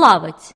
плавать.